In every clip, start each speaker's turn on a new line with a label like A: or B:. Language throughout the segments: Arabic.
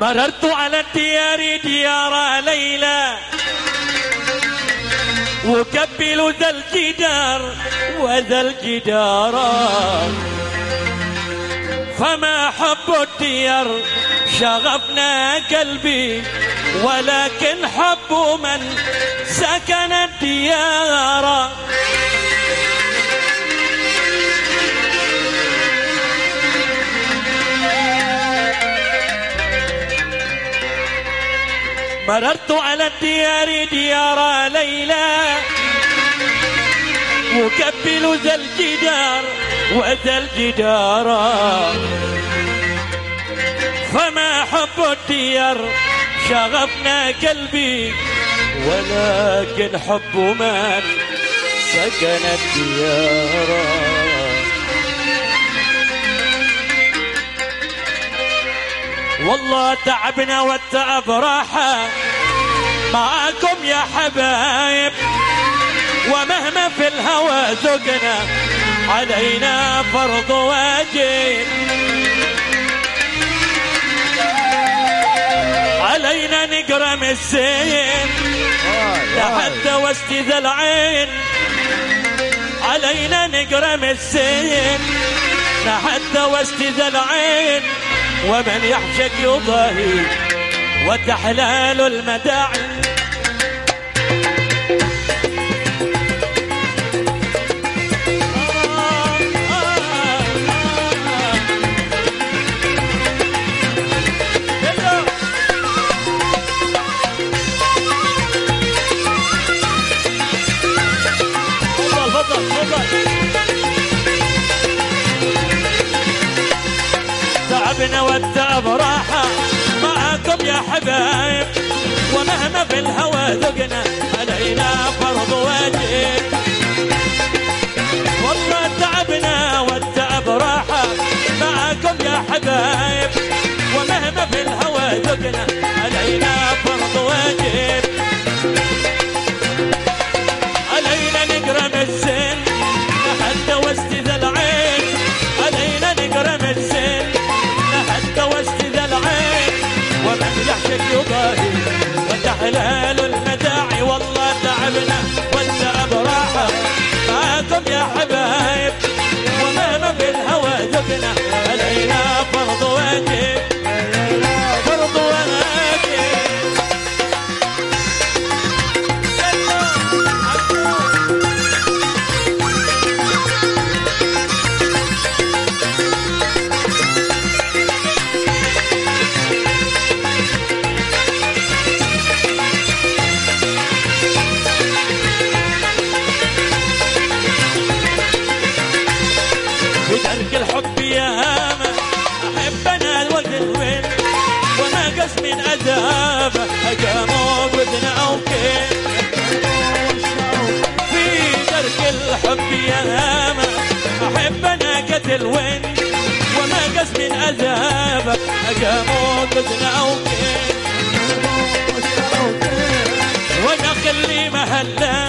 A: مررت على الديار ديار ليلى. وكبل ذا الجدار وذا الجدار. فما حب الديار شغفنا قلبي ولكن حب من سكن الديار. مررت على الديار ديار ليلى. وكبل ذا الجدار وذا الجدار. فما حب الديار شغفنا قلبي ولكن حب من سكن الديار. والله تعبنا والتعب راحة. معاكم يا حبايب ومهما في الهوى ذقنا علينا فرض واجب. علينا نقرم الزين لحتى وسط ذا العين. علينا نقرم الزين لحتى وسط ذا العين. ومن يحشك يضاهي وتحلال المداعي تعبنا والتعب راحة معاكم يا حبايب ومهما في الهوى ذقنا علينا فرض واجب والله تعبنا والتعب راحة معاكم يا حبايب ومهما في الهوى ذقنا علينا قس من أذابة أقاموا كيف وأنا خلي مهلا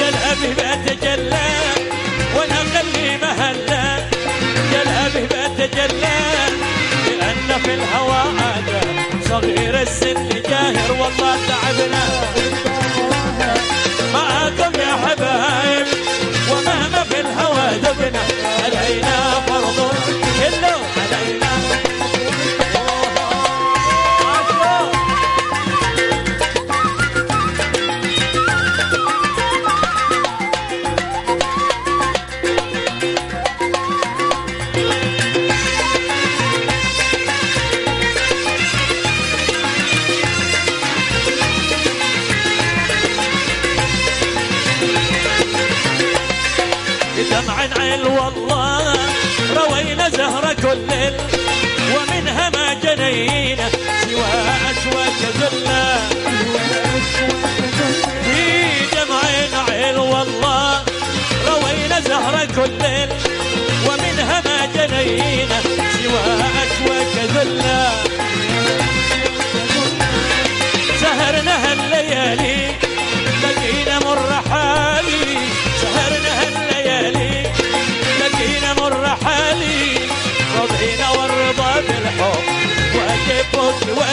A: يا الأبي بأتجلى وأنا خلي مهلا يا الأبي بأتجلى لأن في الهوى عادة صغير السن جاهر والله تعبنا. دمع عين والله روينا زهرة كل ومنها ما جنينا سوى أشواك ذلة. في دمع عين والله روينا زهرة كل ومنها ما جنينا سوى أشواك ذلة. سهرنا هالليالي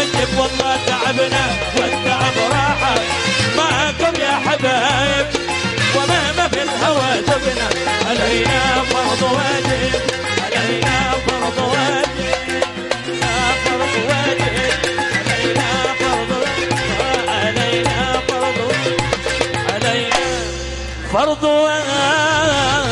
A: والرضا بالحب واجبك تبنا والتعب راحة معكم يا حبايب وما ما في الهوى تبنا علينا فرض واجب علينا فرض واجب. فرض واجب.